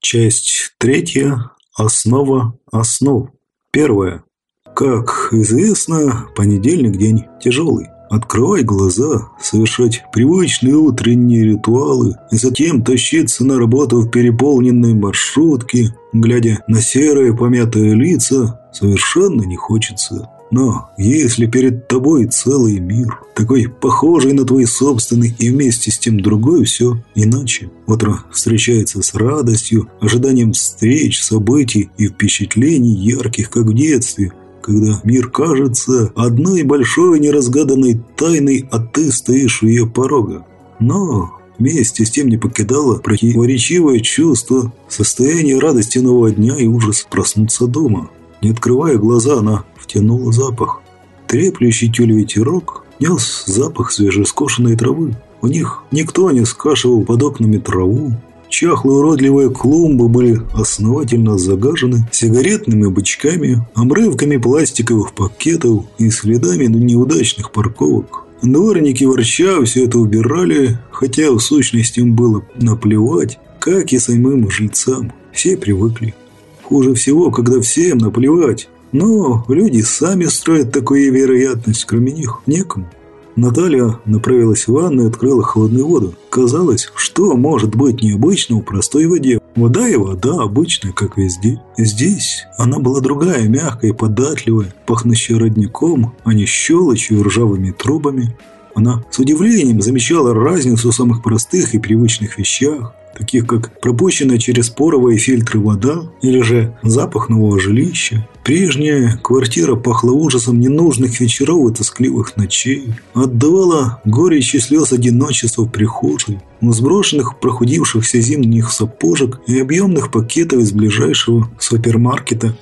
Часть третья. Основа основ. Первое. Как известно, понедельник день тяжелый. Открывать глаза, совершать привычные утренние ритуалы и затем тащиться на работу в переполненной маршрутке, глядя на серые помятые лица, совершенно не хочется. Но если перед тобой целый мир, такой похожий на твой собственный и вместе с тем другой, все иначе. Утро встречается с радостью, ожиданием встреч, событий и впечатлений ярких, как в детстве, когда мир кажется одной большой неразгаданной тайной, а ты стоишь у ее порога. Но вместе с тем не покидало противоречивое чувство, состояние радости нового дня и ужас проснуться дома. Не открывая глаза, она втянула запах. Треплющий тюль ветерок нес запах свежескошенной травы. У них никто не скашивал под окнами траву. Чахлые уродливые клумбы были основательно загажены сигаретными бычками, обрывками пластиковых пакетов и следами неудачных парковок. Дворники ворча все это убирали, хотя в сущности им было наплевать, как и самим жильцам. Все привыкли. Хуже всего, когда всем наплевать. Но люди сами строят такую вероятность, кроме них некому. Наталья направилась в ванну и открыла холодную воду. Казалось, что может быть необычного в простой воде? Вода и вода, обычная, как везде. Здесь она была другая, мягкая, податливая, пахнущая родником, а не щелочью и ржавыми трубами. Она с удивлением замечала разницу в самых простых и привычных вещах таких как пропущенная через поровые фильтры вода или же запах нового жилища. Прежняя квартира пахла ужасом ненужных вечеров и тоскливых ночей. Отдавала горечь и слез одиночества в прихожей, сброшенных прохудившихся зимних сапожек и объемных пакетов из ближайшего супермаркета.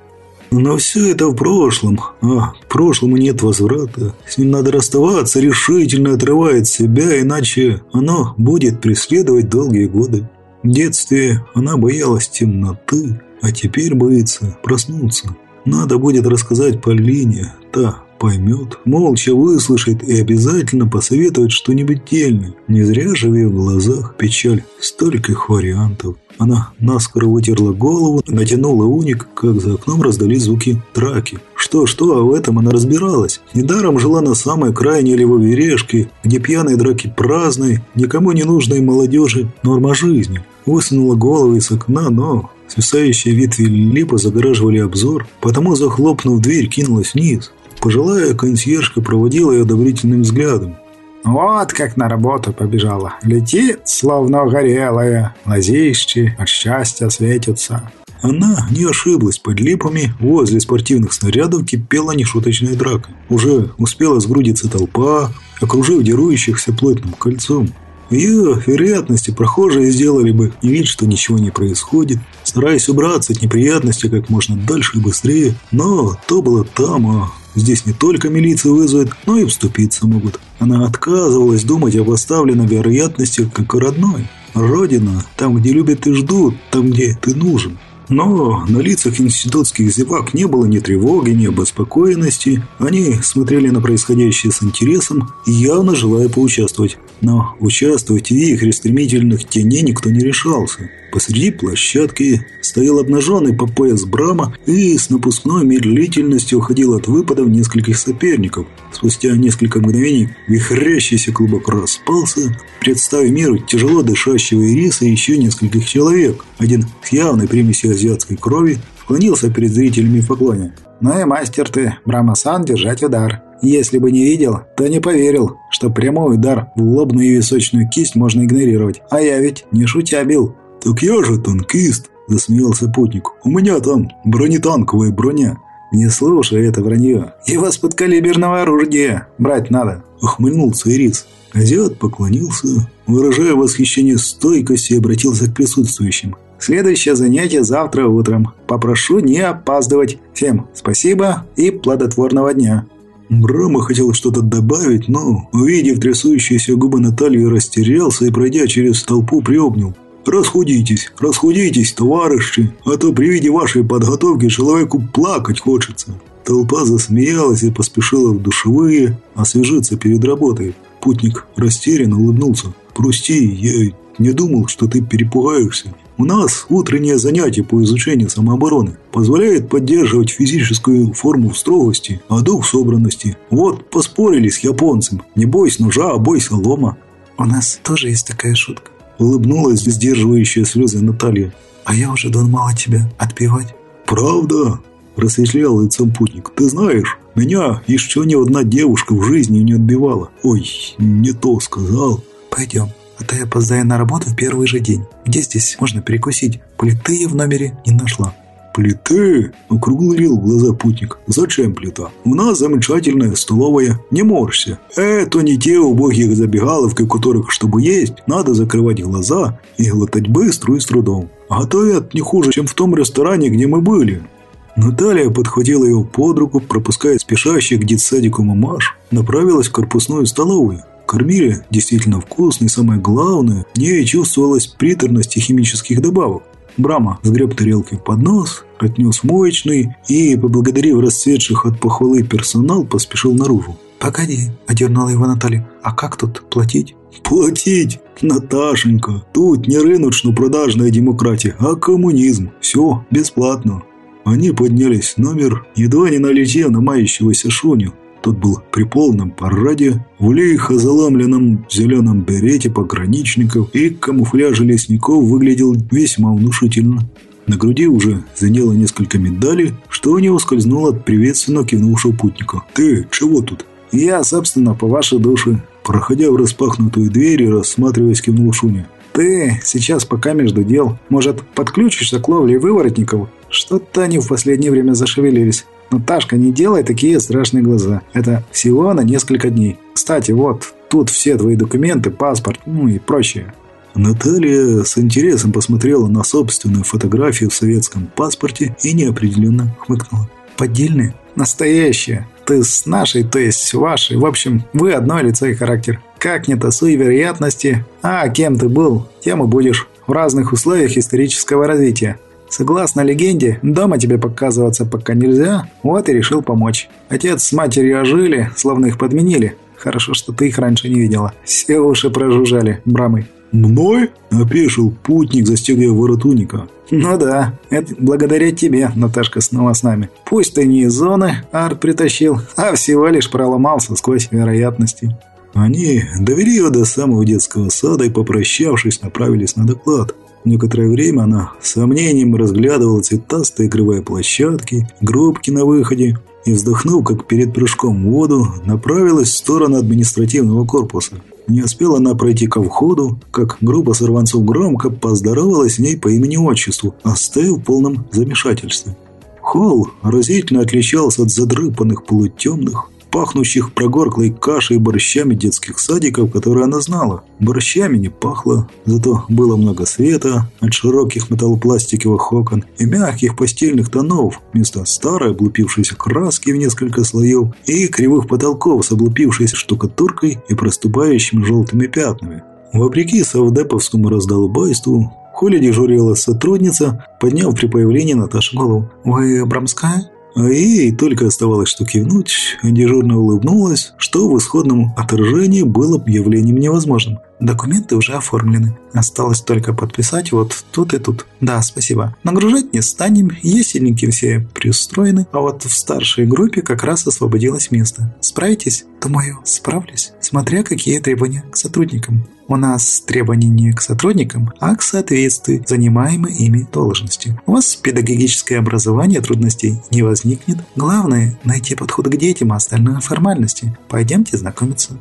Но все это в прошлом, а к прошлому нет возврата. С ним надо расставаться, решительно отрывает себя, иначе оно будет преследовать долгие годы. В детстве она боялась темноты, а теперь боится проснуться. Надо будет рассказать Полине, та поймет, молча выслушает и обязательно посоветует что-нибудь дельное. Не зря же в ее глазах печаль стольких вариантов. Она наскоро вытерла голову, натянула уник, как за окном раздались звуки драки. Что-что, а в этом она разбиралась. Недаром жила на самой крайней левой решке, где пьяные драки праздной, никому не нужной молодежи норма жизни. Высунула голову из окна, но свисающие ветви липа загораживали обзор, потому, захлопнув дверь, кинулась вниз. Пожилая консьержка проводила ее одобрительным взглядом. Вот как на работу побежала. Летит, словно горелая. Лазищи от счастья светятся. Она не ошиблась под липами, возле спортивных снарядов кипела нешуточная драка. Уже успела сгрудиться толпа, окружив дерующихся плотным кольцом. В ее вероятности прохожие сделали бы вид, что ничего не происходит, стараясь убраться от неприятностей как можно дальше и быстрее. Но то было там, а Здесь не только милицию вызовут, но и вступиться могут. Она отказывалась думать об оставленной вероятности как о родной. Родина, там, где любят и ждут, там, где ты нужен. Но на лицах институтских зевак не было ни тревоги, ни обеспокоенности. Они смотрели на происходящее с интересом, явно желая поучаствовать. Но участвовать в вихре стремительных теней никто не решался. Посреди площадки стоял обнаженный по пояс Брама и с напускной медлительностью уходил от выпадов нескольких соперников. Спустя несколько мгновений вихрящийся клубок распался, представив миру тяжело дышащего ириса и еще нескольких человек. Один с явной примесью азиатской крови склонился перед зрителями в поклоне. «Ну и мастер ты, Брама-сан, держать удар. Если бы не видел, то не поверил, что прямой удар в лобную и височную кисть можно игнорировать. А я ведь не шутя бил». «Так я же танкист», – засмеялся путник. «У меня там бронетанковая броня». «Не слушай это вранье. Его с подкалиберного оружия брать надо», – ухмыльнулся Ирис. Азиат поклонился, выражая восхищение стойкости, обратился к присутствующим. «Следующее занятие завтра утром. Попрошу не опаздывать. Всем спасибо и плодотворного дня». Брама хотел что-то добавить, но, увидев трясущиеся губы Натальи, растерялся и, пройдя через толпу, приобнял. «Расходитесь, расходитесь, товарищи, а то при виде вашей подготовки человеку плакать хочется». Толпа засмеялась и поспешила в душевые освежиться перед работой. Путник растерянно улыбнулся. «Прости, я не думал, что ты перепугаешься». У нас утреннее занятие по изучению самообороны позволяет поддерживать физическую форму в строгости, а дух собранности. Вот, поспорили с японцем. Не бойся ножа, а бойся лома. У нас тоже есть такая шутка. Улыбнулась сдерживающая слезы Наталья. А я уже думала тебя отпевать. Правда? Просветлял лицом путник. Ты знаешь, меня еще ни одна девушка в жизни не отбивала. Ой, не то сказал. Пойдем, а то я опоздаю на работу в первый же день. Где здесь можно перекусить? Плиты в номере не нашла. «Плиты?» – округлил глаза путник. «Зачем плита? У нас замечательная столовая. Не морщься. Это не те убогие забегаловки, которых, чтобы есть, надо закрывать глаза и глотать быстро и с трудом. Готовят не хуже, чем в том ресторане, где мы были. Наталья подхватила его под руку, пропуская спешащих к детсадику мамаш, направилась в корпусную столовую. Кормили действительно вкусно и самое главное, в ней чувствовалась приторность химических добавок. Брама сгреб тарелки под нос, отнес моечный и, поблагодарив расцветших от похвалы персонал, поспешил наружу. «Погоди», – одернула его Наталья, – «а как тут платить?» «Платить? Наташенька, тут не рыночно-продажная демократия, а коммунизм. Все бесплатно». Они поднялись в номер, едва не налетев на мающегося Шуню. Тот был при полном параде, в лихо заламленном зеленом берете пограничников и камуфляже лесников выглядел весьма внушительно. На груди уже заняло несколько медалей, что не ускользнуло от приветственно кивнувшего путника. «Ты чего тут?» «Я, собственно, по вашей душе». Проходя в распахнутую дверь и рассматриваясь, кивнул Шуня. «Ты сейчас пока между дел. Может, подключишься к ловле выворотников? Что-то они в последнее время зашевелились. Наташка, не делай такие страшные глаза. Это всего на несколько дней. Кстати, вот, тут все твои документы, паспорт, ну и прочее». Наталья с интересом посмотрела на собственную фотографию в советском паспорте и неопределенно хмыкнула. «Поддельные?» «Настоящие. Ты с нашей, то есть вашей. В общем, вы одно лицо и характер. Как не тасуй вероятности. А кем ты был, тем и будешь. В разных условиях исторического развития. Согласно легенде, дома тебе показываться пока нельзя, вот и решил помочь. Отец с матерью ожили, словно их подменили. Хорошо, что ты их раньше не видела. Все уши прожужжали, брамой. «Мной?» – опешил путник, застегивая ворот уника. «Ну да, это благодаря тебе, Наташка, снова с нами. Пусть ты не из зоны арт притащил, а всего лишь проломался сквозь вероятности». Они довели ее до самого детского сада и, попрощавшись, направились на доклад. Некоторое время она сомнением разглядывала цветастые игровые площадки, гробки на выходе и, вздохнув, как перед прыжком в воду, направилась в сторону административного корпуса. Не успела она пройти ко входу, как группа сорванцов громко поздоровалась с ней по имени-отчеству, оставив в полном замешательстве. Холл разительно отличался от задрыпанных полутемных, пахнущих прогорклой кашей и борщами детских садиков, которые она знала. Борщами не пахло, зато было много света от широких металлопластиковых окон и мягких постельных тонов вместо старой облупившейся краски в несколько слоев и кривых потолков с облупившейся штукатуркой и проступающими желтыми пятнами. Вопреки совдеповскому раздолбайству, в холле дежурила сотрудница, подняв при появлении Наташи голову. «Вы Брамская?» А ей только оставалось что кивнуть, дежурно улыбнулась, что в исходном отражении было явлением невозможным. Документы уже оформлены. Осталось только подписать вот тут и тут. Да, спасибо. Нагружать не станем, ясельники все пристроены, а вот в старшей группе как раз освободилось место. Справитесь? Думаю, справлюсь, смотря какие требования к сотрудникам. У нас требования не к сотрудникам, а к соответствию занимаемой ими должности. У вас педагогическое образование трудностей не возникнет. Главное – найти подход к детям, а остальное – формальности. Пойдемте знакомиться.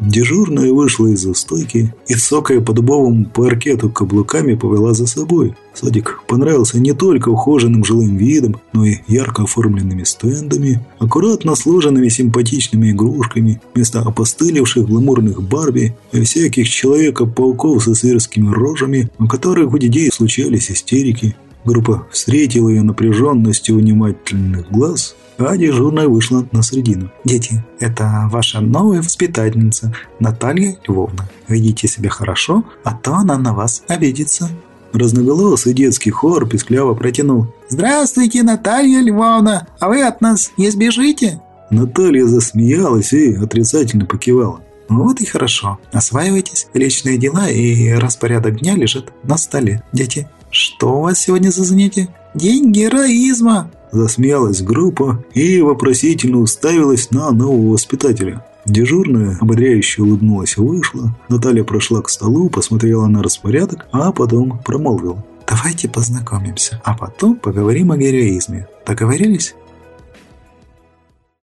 Дежурная вышла из-за стойки и, цокая по дубовому паркету каблуками, повела за собой. Садик понравился не только ухоженным жилым видом, но и ярко оформленными стендами, аккуратно сложенными симпатичными игрушками, вместо опостылевших гламурных Барби и всяких Человека-пауков со сверскими рожами, у которых у детей случались истерики. Группа встретила ее напряженностью внимательных глаз а дежурная вышла на середину. «Дети, это ваша новая воспитательница Наталья Львовна. Ведите себя хорошо, а то она на вас обидится». Разноголосый детский хор пискляво протянул. «Здравствуйте, Наталья Львовна! А вы от нас не сбежите?» Наталья засмеялась и отрицательно покивала. Вот и хорошо. Осваивайтесь. Личные дела и распорядок дня лежат на столе. Дети, Что у вас сегодня за занятие? День героизма!» Засмеялась группа и вопросительно уставилась на нового воспитателя. Дежурная ободряюще улыбнулась и вышла. Наталья прошла к столу, посмотрела на распорядок, а потом промолвила. «Давайте познакомимся, а потом поговорим о героизме. Договорились?»